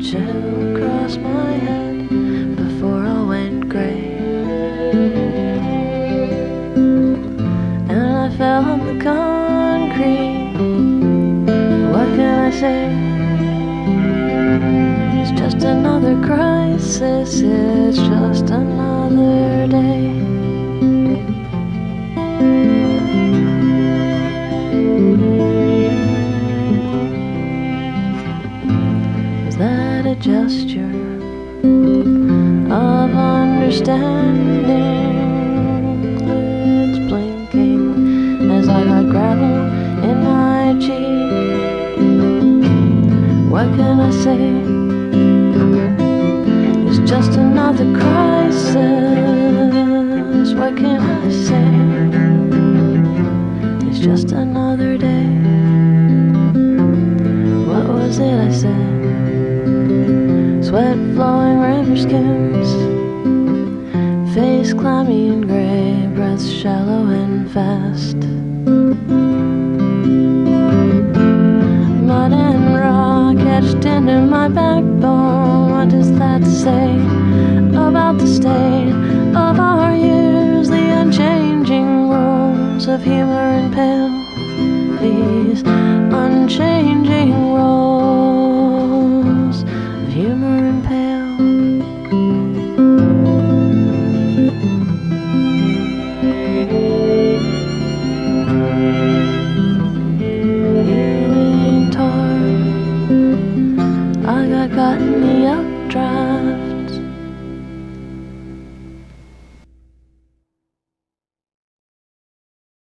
Chill across my head before I went gray. And I fell on the concrete. What can I say? It's just another crisis, it's just another. Gesture of understanding? Lids blinking as I got gravel in my cheek. What can I say? It's just another crisis. What can I say? It's just another day. What was it I said? Sweat flowing river skims, face clammy and gray, breath shallow and fast. Mud and rock etched into my backbone. What does that say about the state of our years? The unchanging roles of humor and pale. These unchanging got the updraft.